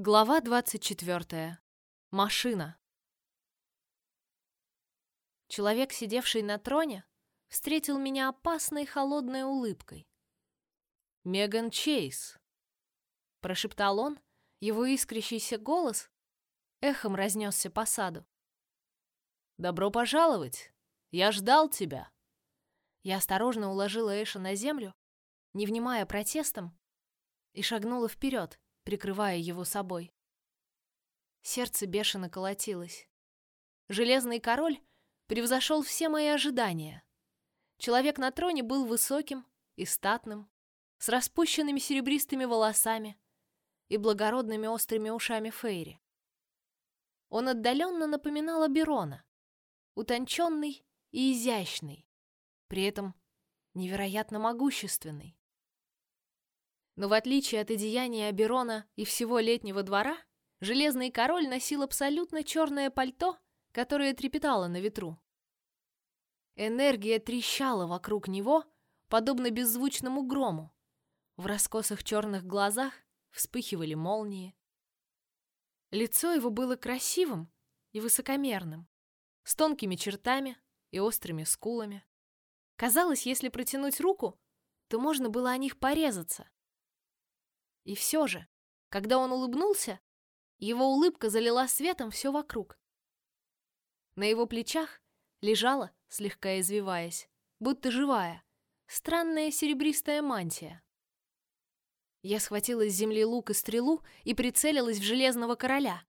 Глава 24. Машина. Человек, сидевший на троне, встретил меня опасной холодной улыбкой. «Меган Чейз», — прошептал он, его искрящийся голос эхом разнесся по саду. «Добро пожаловать! Я ждал тебя!» Я осторожно уложила Эша на землю, не внимая протестам, и шагнула вперед, прикрывая его собой. Сердце бешено колотилось. Железный король превзошел все мои ожидания. Человек на троне был высоким и статным, с распущенными серебристыми волосами и благородными острыми ушами Фейри. Он отдаленно напоминал Аберона, утонченный и изящный, при этом невероятно могущественный. Но в отличие от одеяния Аберона и всего летнего двора, Железный Король носил абсолютно черное пальто, которое трепетало на ветру. Энергия трещала вокруг него, подобно беззвучному грому. В раскосых черных глазах вспыхивали молнии. Лицо его было красивым и высокомерным, с тонкими чертами и острыми скулами. Казалось, если протянуть руку, то можно было о них порезаться. И все же, когда он улыбнулся, его улыбка залила светом все вокруг. На его плечах лежала, слегка извиваясь, будто живая, странная серебристая мантия. Я схватила с земли лук и стрелу и прицелилась в железного короля.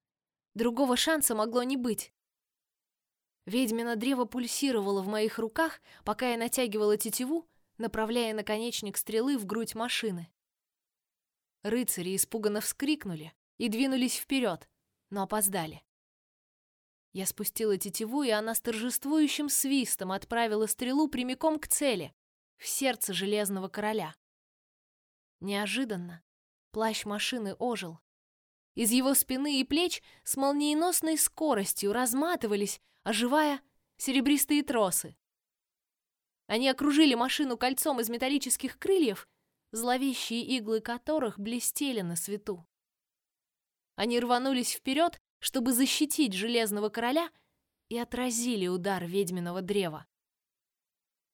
Другого шанса могло не быть. Ведьмино древо пульсировало в моих руках, пока я натягивала тетиву, направляя наконечник стрелы в грудь машины. Рыцари испуганно вскрикнули и двинулись вперед, но опоздали. Я спустила тетиву, и она с торжествующим свистом отправила стрелу прямиком к цели, в сердце Железного Короля. Неожиданно плащ машины ожил. Из его спины и плеч с молниеносной скоростью разматывались, оживая, серебристые тросы. Они окружили машину кольцом из металлических крыльев зловещие иглы которых блестели на свету. Они рванулись вперед, чтобы защитить Железного Короля, и отразили удар ведьминого древа.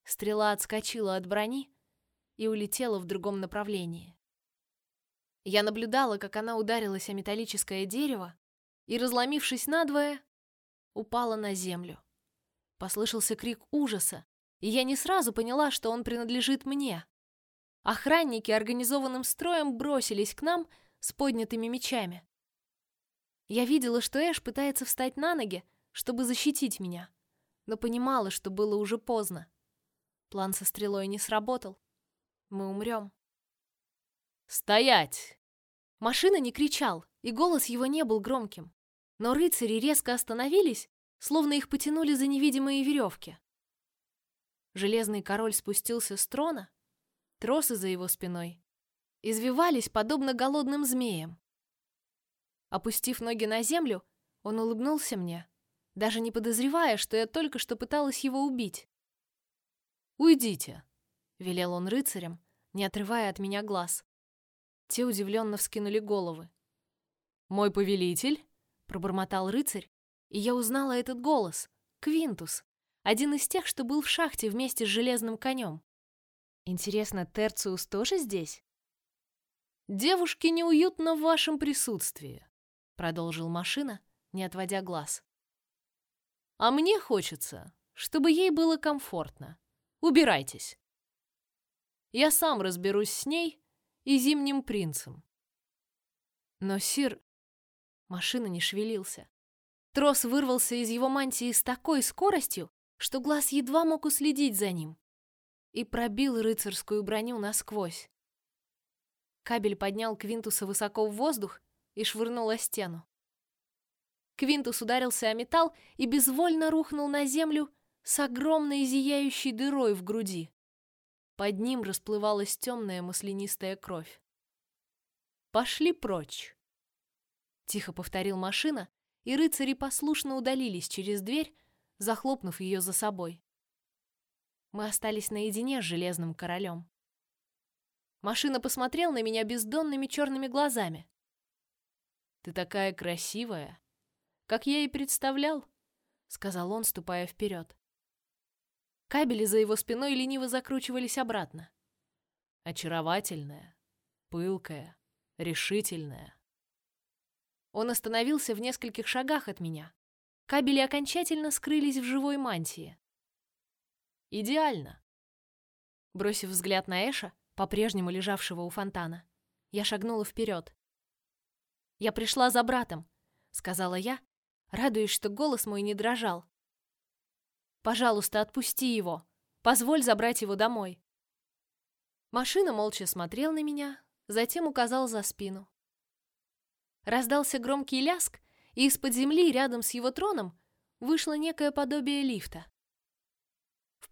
Стрела отскочила от брони и улетела в другом направлении. Я наблюдала, как она ударилась о металлическое дерево и, разломившись надвое, упала на землю. Послышался крик ужаса, и я не сразу поняла, что он принадлежит мне. Охранники организованным строем бросились к нам с поднятыми мечами. Я видела, что Эш пытается встать на ноги, чтобы защитить меня, но понимала, что было уже поздно. План со стрелой не сработал. Мы умрем. «Стоять!» Машина не кричал, и голос его не был громким. Но рыцари резко остановились, словно их потянули за невидимые веревки. Железный король спустился с трона, Тросы за его спиной извивались, подобно голодным змеям. Опустив ноги на землю, он улыбнулся мне, даже не подозревая, что я только что пыталась его убить. «Уйдите», — велел он рыцарям, не отрывая от меня глаз. Те удивленно вскинули головы. «Мой повелитель?» — пробормотал рыцарь, и я узнала этот голос — Квинтус, один из тех, что был в шахте вместе с железным конем. Интересно, Терциус тоже здесь? Девушке неуютно в вашем присутствии, продолжил машина, не отводя глаз. А мне хочется, чтобы ей было комфортно. Убирайтесь. Я сам разберусь с ней и зимним принцем. Но сир... Машина не шевелился. Трос вырвался из его мантии с такой скоростью, что глаз едва мог уследить за ним и пробил рыцарскую броню насквозь. Кабель поднял Квинтуса высоко в воздух и швырнул о стену. Квинтус ударился о металл и безвольно рухнул на землю с огромной зияющей дырой в груди. Под ним расплывалась темная маслянистая кровь. «Пошли прочь!» Тихо повторил машина, и рыцари послушно удалились через дверь, захлопнув ее за собой мы остались наедине с Железным Королем. Машина посмотрел на меня бездонными черными глазами. Ты такая красивая, как я и представлял, сказал он, ступая вперед. Кабели за его спиной лениво закручивались обратно. Очаровательная, пылкая, решительная. Он остановился в нескольких шагах от меня. Кабели окончательно скрылись в живой мантии. Идеально. Бросив взгляд на Эша, по-прежнему лежавшего у фонтана, я шагнула вперед. «Я пришла за братом», — сказала я, радуясь, что голос мой не дрожал. «Пожалуйста, отпусти его. Позволь забрать его домой». Машина молча смотрел на меня, затем указал за спину. Раздался громкий ляск, и из-под земли рядом с его троном вышло некое подобие лифта.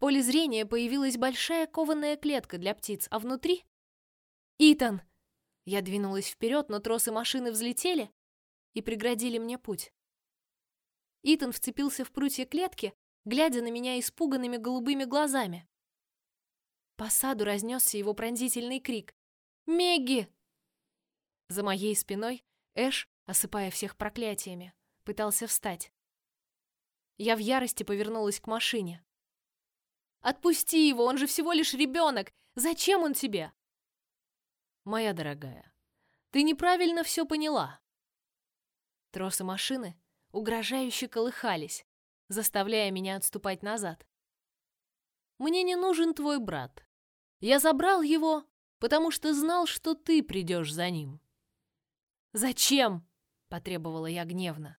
Поле зрения появилась большая кованая клетка для птиц, а внутри... «Итан!» Я двинулась вперед, но тросы машины взлетели и преградили мне путь. Итан вцепился в прутья клетки, глядя на меня испуганными голубыми глазами. По саду разнесся его пронзительный крик. «Мегги!» За моей спиной Эш, осыпая всех проклятиями, пытался встать. Я в ярости повернулась к машине. «Отпусти его, он же всего лишь ребенок! Зачем он тебе?» «Моя дорогая, ты неправильно все поняла». Тросы машины угрожающе колыхались, заставляя меня отступать назад. «Мне не нужен твой брат. Я забрал его, потому что знал, что ты придешь за ним». «Зачем?» — потребовала я гневно.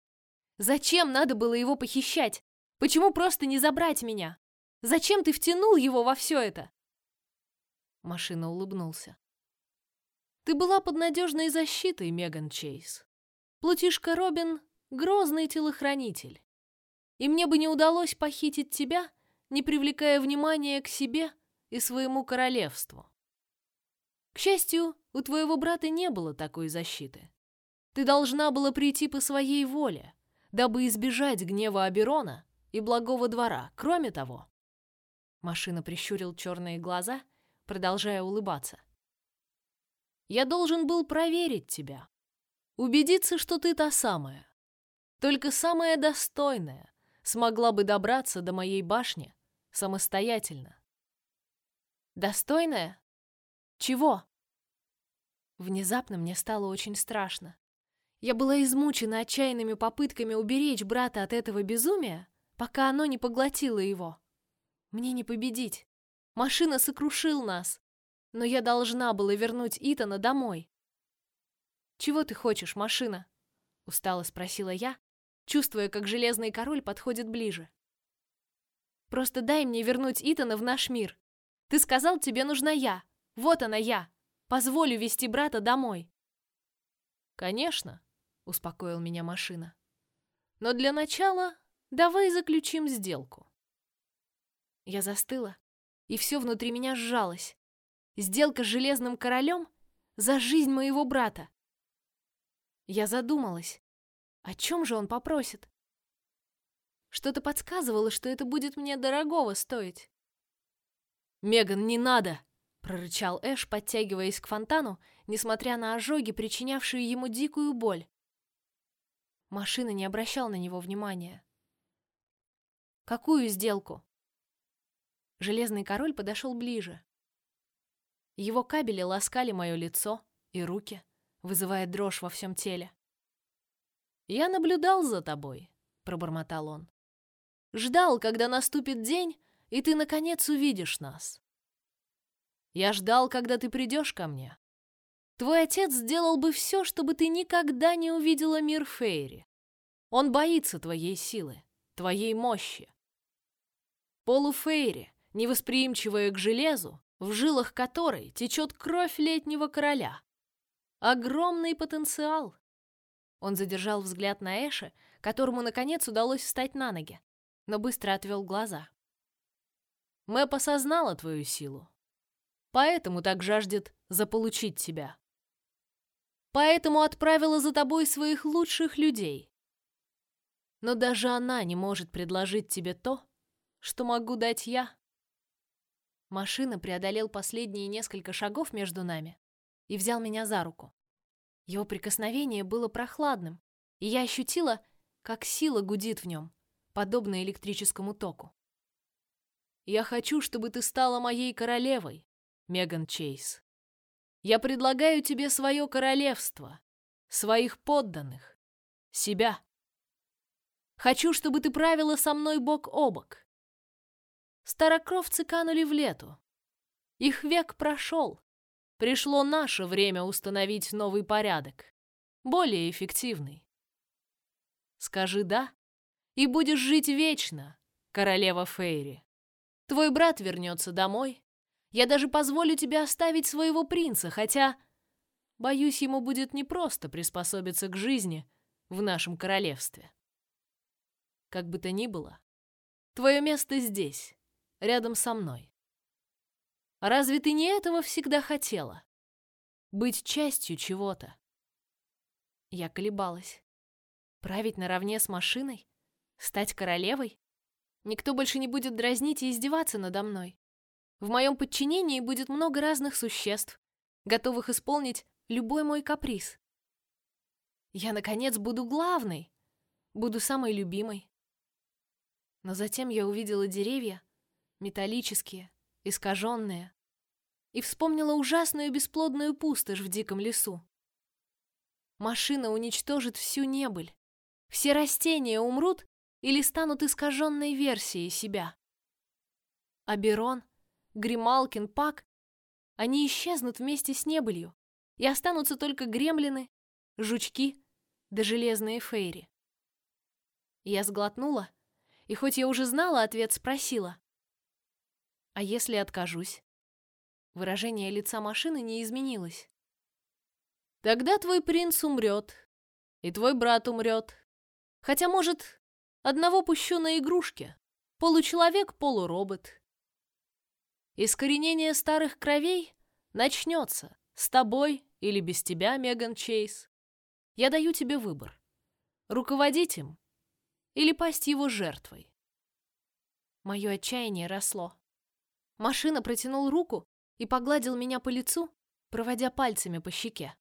«Зачем надо было его похищать? Почему просто не забрать меня? Зачем ты втянул его во все это?» Машина улыбнулся. Ты была под надежной защитой, Меган Чейз. Плутишка Робин — грозный телохранитель. И мне бы не удалось похитить тебя, не привлекая внимания к себе и своему королевству. К счастью, у твоего брата не было такой защиты. Ты должна была прийти по своей воле, дабы избежать гнева Аберона и благого двора. Кроме того, машина прищурил черные глаза, продолжая улыбаться. Я должен был проверить тебя. Убедиться, что ты та самая. Только самая достойная смогла бы добраться до моей башни самостоятельно. Достойная? Чего? Внезапно мне стало очень страшно. Я была измучена отчаянными попытками уберечь брата от этого безумия, пока оно не поглотило его. Мне не победить. Машина сокрушил нас, но я должна была вернуть Итана домой. «Чего ты хочешь, машина?» — устало спросила я, чувствуя, как Железный Король подходит ближе. «Просто дай мне вернуть Итана в наш мир. Ты сказал, тебе нужна я. Вот она я. Позволю вести брата домой». «Конечно», — успокоил меня машина. «Но для начала давай заключим сделку». Я застыла, и все внутри меня сжалось. Сделка с Железным Королем за жизнь моего брата. Я задумалась, о чем же он попросит? Что-то подсказывало, что это будет мне дорогого стоить. «Меган, не надо!» — прорычал Эш, подтягиваясь к фонтану, несмотря на ожоги, причинявшие ему дикую боль. Машина не обращал на него внимания. «Какую сделку?» Железный король подошел ближе. Его кабели ласкали мое лицо и руки, вызывая дрожь во всем теле. «Я наблюдал за тобой», — пробормотал он. «Ждал, когда наступит день, и ты, наконец, увидишь нас. Я ждал, когда ты придешь ко мне. Твой отец сделал бы все, чтобы ты никогда не увидела мир Фейри. Он боится твоей силы, твоей мощи. Полуфейри, невосприимчивая к железу, в жилах которой течет кровь летнего короля. Огромный потенциал. Он задержал взгляд на Эше, которому наконец удалось встать на ноги, но быстро отвел глаза. Мэп осознала твою силу, поэтому так жаждет заполучить тебя. Поэтому отправила за тобой своих лучших людей. Но даже она не может предложить тебе то, что могу дать я. Машина преодолел последние несколько шагов между нами и взял меня за руку. Его прикосновение было прохладным, и я ощутила, как сила гудит в нем, подобно электрическому току. «Я хочу, чтобы ты стала моей королевой, Меган Чейз. Я предлагаю тебе свое королевство, своих подданных, себя. Хочу, чтобы ты правила со мной бок о бок. Старокровцы канули в лету. Их век прошел. Пришло наше время установить новый порядок, более эффективный. Скажи «да», и будешь жить вечно, королева Фейри. Твой брат вернется домой. Я даже позволю тебе оставить своего принца, хотя, боюсь, ему будет непросто приспособиться к жизни в нашем королевстве. Как бы то ни было, твое место здесь, рядом со мной. Разве ты не этого всегда хотела? Быть частью чего-то. Я колебалась. Править наравне с машиной? Стать королевой? Никто больше не будет дразнить и издеваться надо мной. В моем подчинении будет много разных существ, готовых исполнить любой мой каприз. Я, наконец, буду главной, буду самой любимой. Но затем я увидела деревья, металлические, искаженные, и вспомнила ужасную бесплодную пустошь в диком лесу. Машина уничтожит всю небыль. Все растения умрут или станут искаженной версией себя. Аберон, Грималкин, Пак — они исчезнут вместе с небылью, и останутся только гремлины, жучки да железные фейри. Я сглотнула и хоть я уже знала ответ, спросила. «А если откажусь?» Выражение лица машины не изменилось. «Тогда твой принц умрет, и твой брат умрет. Хотя, может, одного пущу на игрушке. Получеловек, полуробот. Искоренение старых кровей начнется с тобой или без тебя, Меган Чейз. Я даю тебе выбор. Руководить им или пасть его жертвой. Мое отчаяние росло. Машина протянул руку и погладил меня по лицу, проводя пальцами по щеке.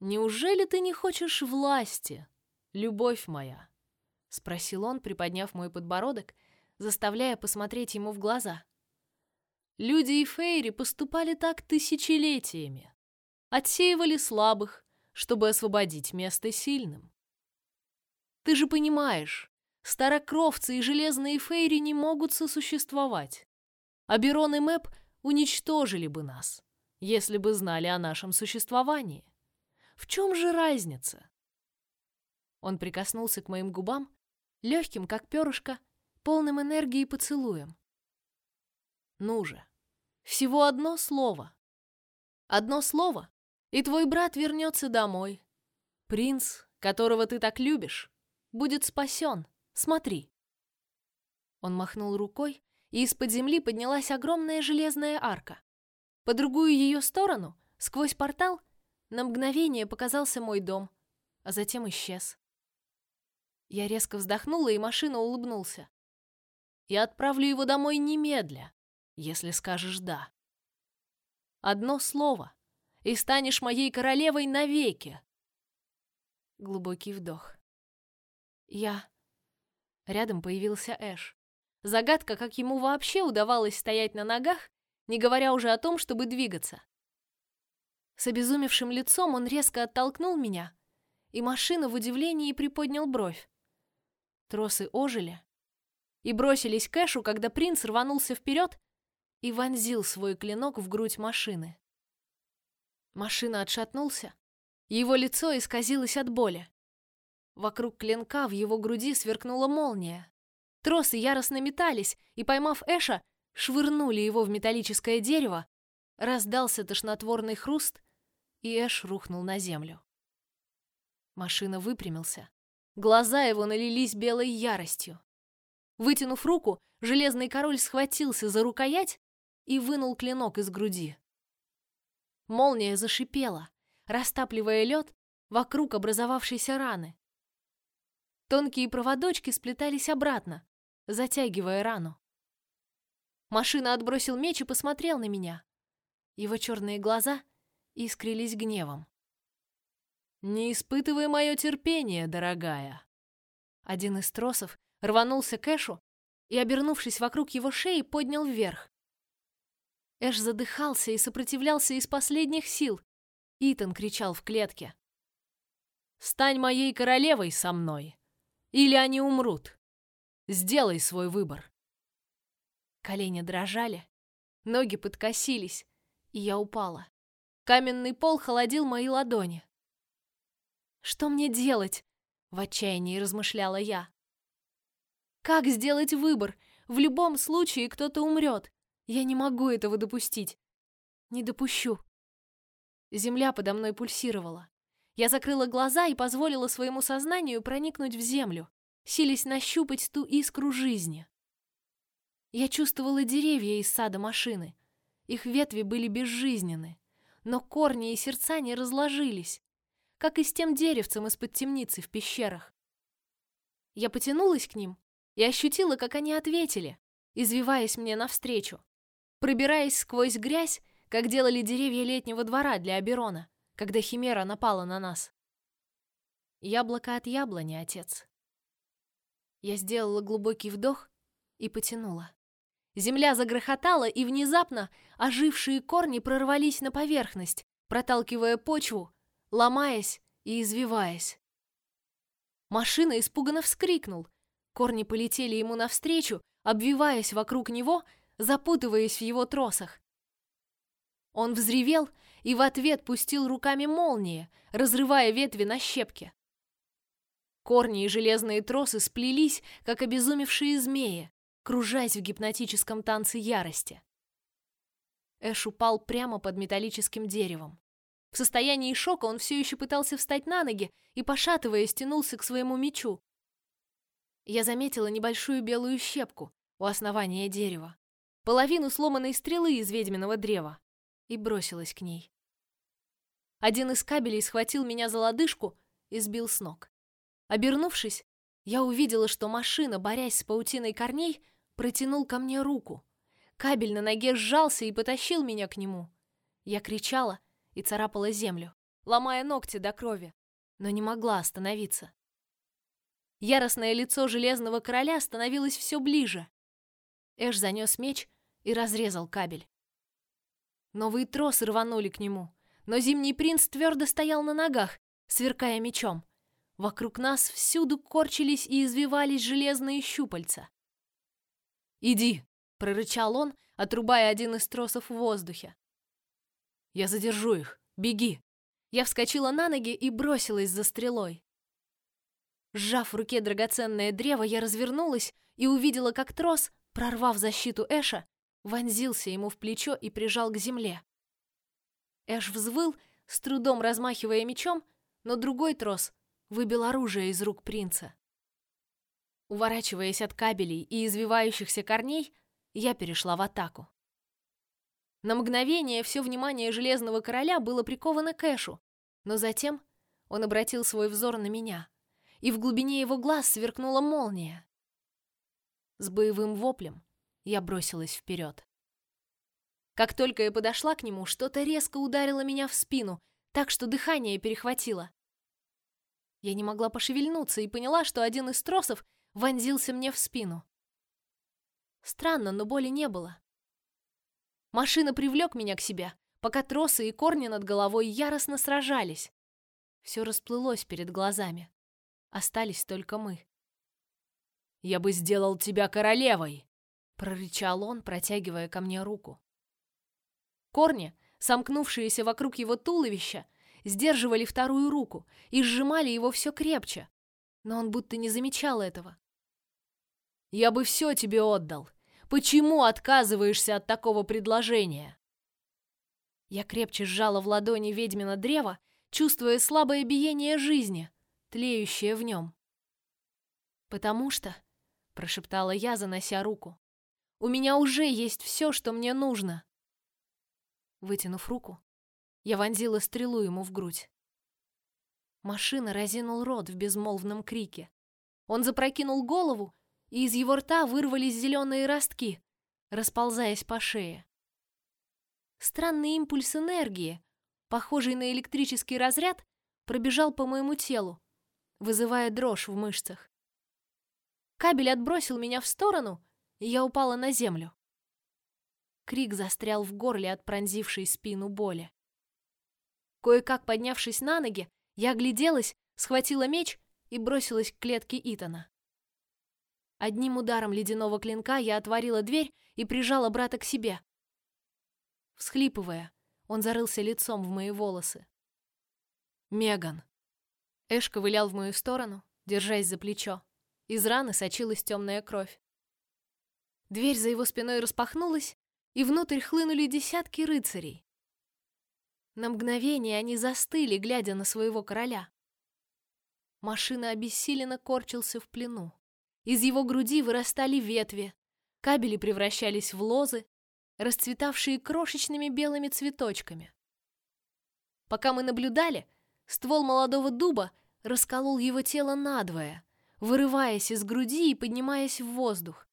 «Неужели ты не хочешь власти, любовь моя?» — спросил он, приподняв мой подбородок, заставляя посмотреть ему в глаза. «Люди и Фейри поступали так тысячелетиями. Отсеивали слабых, чтобы освободить место сильным. Ты же понимаешь, старокровцы и железные фейри не могут сосуществовать. Аберон и Мэп уничтожили бы нас, если бы знали о нашем существовании. В чем же разница? Он прикоснулся к моим губам, легким, как перышко, полным энергии поцелуем. Ну же, всего одно слово. Одно слово, и твой брат вернется домой. Принц, которого ты так любишь, будет спасен. Смотри!» Он махнул рукой, и из-под земли поднялась огромная железная арка. По другую ее сторону, сквозь портал, на мгновение показался мой дом, а затем исчез. Я резко вздохнула, и машина улыбнулся. «Я отправлю его домой немедля, если скажешь «да». Одно слово, и станешь моей королевой навеки!» Глубокий вдох. Я... Рядом появился Эш. Загадка, как ему вообще удавалось стоять на ногах, не говоря уже о том, чтобы двигаться. С обезумевшим лицом он резко оттолкнул меня, и машина в удивлении приподнял бровь. Тросы ожили и бросились к Эшу, когда принц рванулся вперед и вонзил свой клинок в грудь машины. Машина отшатнулся, его лицо исказилось от боли. Вокруг клинка в его груди сверкнула молния. Тросы яростно метались и, поймав Эша, швырнули его в металлическое дерево. Раздался тошнотворный хруст, и Эш рухнул на землю. Машина выпрямился. Глаза его налились белой яростью. Вытянув руку, железный король схватился за рукоять и вынул клинок из груди. Молния зашипела, растапливая лед вокруг образовавшейся раны. Тонкие проводочки сплетались обратно, затягивая рану. Машина отбросил меч и посмотрел на меня. Его черные глаза искрились гневом. «Не испытывай мое терпение, дорогая!» Один из тросов рванулся к Эшу и, обернувшись вокруг его шеи, поднял вверх. Эш задыхался и сопротивлялся из последних сил. Итан кричал в клетке. «Стань моей королевой со мной, или они умрут. Сделай свой выбор». Колени дрожали, ноги подкосились, и я упала. Каменный пол холодил мои ладони. Что мне делать? В отчаянии размышляла я. Как сделать выбор? В любом случае кто-то умрет. Я не могу этого допустить. Не допущу. Земля подо мной пульсировала. Я закрыла глаза и позволила своему сознанию проникнуть в землю, силясь нащупать ту искру жизни. Я чувствовала деревья из сада машины. Их ветви были безжизненны, но корни и сердца не разложились как и с тем деревцем из-под темницы в пещерах. Я потянулась к ним и ощутила, как они ответили, извиваясь мне навстречу, пробираясь сквозь грязь, как делали деревья летнего двора для Аберона, когда Химера напала на нас. Яблоко от яблони, отец. Я сделала глубокий вдох и потянула. Земля загрохотала, и внезапно ожившие корни прорвались на поверхность, проталкивая почву ломаясь и извиваясь. Машина испуганно вскрикнул. Корни полетели ему навстречу, обвиваясь вокруг него, запутываясь в его тросах. Он взревел и в ответ пустил руками молнии, разрывая ветви на щепки. Корни и железные тросы сплелись, как обезумевшие змеи, кружась в гипнотическом танце ярости. Эш упал прямо под металлическим деревом. В состоянии шока он все еще пытался встать на ноги и, пошатываясь, тянулся к своему мечу. Я заметила небольшую белую щепку у основания дерева, половину сломанной стрелы из ведьминого древа, и бросилась к ней. Один из кабелей схватил меня за лодыжку и сбил с ног. Обернувшись, я увидела, что машина, борясь с паутиной корней, протянул ко мне руку. Кабель на ноге сжался и потащил меня к нему. Я кричала, и царапала землю, ломая ногти до крови, но не могла остановиться. Яростное лицо Железного Короля становилось все ближе. Эш занес меч и разрезал кабель. Новые тросы рванули к нему, но Зимний принц твердо стоял на ногах, сверкая мечом. Вокруг нас всюду корчились и извивались железные щупальца. «Иди!» — прорычал он, отрубая один из тросов в воздухе. Я задержу их. Беги!» Я вскочила на ноги и бросилась за стрелой. Сжав в руке драгоценное древо, я развернулась и увидела, как трос, прорвав защиту Эша, вонзился ему в плечо и прижал к земле. Эш взвыл, с трудом размахивая мечом, но другой трос выбил оружие из рук принца. Уворачиваясь от кабелей и извивающихся корней, я перешла в атаку. На мгновение все внимание Железного Короля было приковано к Эшу, но затем он обратил свой взор на меня, и в глубине его глаз сверкнула молния. С боевым воплем я бросилась вперед. Как только я подошла к нему, что-то резко ударило меня в спину, так что дыхание перехватило. Я не могла пошевельнуться и поняла, что один из тросов вонзился мне в спину. Странно, но боли не было. Машина привлек меня к себе, пока тросы и корни над головой яростно сражались. Все расплылось перед глазами. Остались только мы. «Я бы сделал тебя королевой!» — прорычал он, протягивая ко мне руку. Корни, сомкнувшиеся вокруг его туловища, сдерживали вторую руку и сжимали его все крепче, но он будто не замечал этого. «Я бы все тебе отдал, Почему отказываешься от такого предложения?» Я крепче сжала в ладони ведьмина древо, чувствуя слабое биение жизни, тлеющее в нем. «Потому что», — прошептала я, занося руку, — «у меня уже есть все, что мне нужно». Вытянув руку, я вонзила стрелу ему в грудь. Машина разинул рот в безмолвном крике. Он запрокинул голову и из его рта вырвались зеленые ростки, расползаясь по шее. Странный импульс энергии, похожий на электрический разряд, пробежал по моему телу, вызывая дрожь в мышцах. Кабель отбросил меня в сторону, и я упала на землю. Крик застрял в горле от пронзившей спину боли. Кое-как поднявшись на ноги, я огляделась, схватила меч и бросилась к клетке Итана. Одним ударом ледяного клинка я отворила дверь и прижала брата к себе. Всхлипывая, он зарылся лицом в мои волосы. «Меган!» Эш ковылял в мою сторону, держась за плечо. Из раны сочилась темная кровь. Дверь за его спиной распахнулась, и внутрь хлынули десятки рыцарей. На мгновение они застыли, глядя на своего короля. Машина обессиленно корчился в плену. Из его груди вырастали ветви, кабели превращались в лозы, расцветавшие крошечными белыми цветочками. Пока мы наблюдали, ствол молодого дуба расколол его тело надвое, вырываясь из груди и поднимаясь в воздух.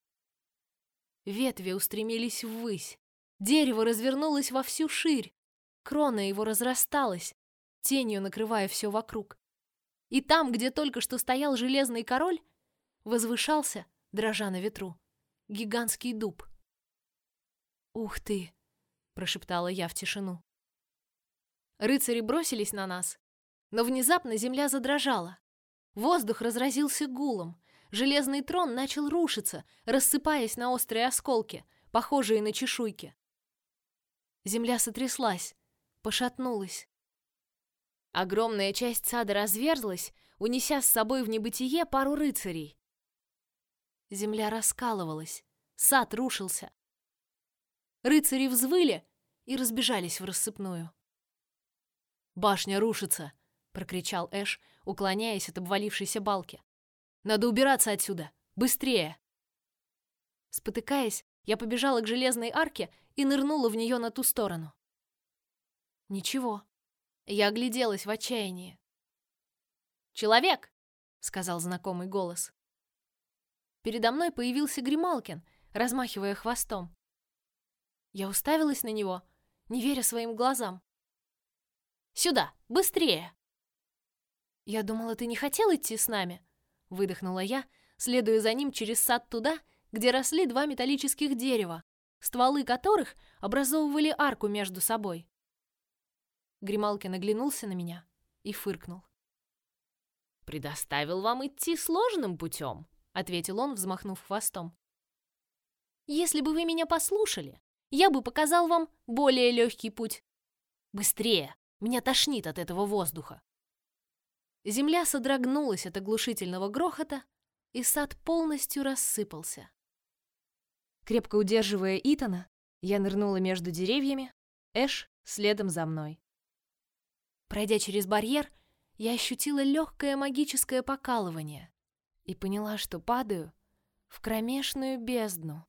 Ветви устремились ввысь, дерево развернулось во всю ширь, крона его разрасталась, тенью накрывая все вокруг. И там, где только что стоял железный король, возвышался, дрожа на ветру, гигантский дуб. «Ух ты!» — прошептала я в тишину. Рыцари бросились на нас, но внезапно земля задрожала. Воздух разразился гулом, железный трон начал рушиться, рассыпаясь на острые осколки, похожие на чешуйки. Земля сотряслась, пошатнулась. Огромная часть сада разверзлась, унеся с собой в небытие пару рыцарей. Земля раскалывалась, сад рушился. Рыцари взвыли и разбежались в рассыпную. «Башня рушится!» — прокричал Эш, уклоняясь от обвалившейся балки. «Надо убираться отсюда! Быстрее!» Спотыкаясь, я побежала к железной арке и нырнула в нее на ту сторону. Ничего. Я огляделась в отчаянии. «Человек!» — сказал знакомый голос. Передо мной появился Грималкин, размахивая хвостом. Я уставилась на него, не веря своим глазам. «Сюда! Быстрее!» «Я думала, ты не хотел идти с нами?» Выдохнула я, следуя за ним через сад туда, где росли два металлических дерева, стволы которых образовывали арку между собой. Грималкин оглянулся на меня и фыркнул. «Предоставил вам идти сложным путем», — ответил он, взмахнув хвостом. «Если бы вы меня послушали, я бы показал вам более легкий путь. Быстрее! Меня тошнит от этого воздуха!» Земля содрогнулась от оглушительного грохота, и сад полностью рассыпался. Крепко удерживая Итана, я нырнула между деревьями, Эш следом за мной. Пройдя через барьер, я ощутила легкое магическое покалывание и поняла, что падаю в кромешную бездну.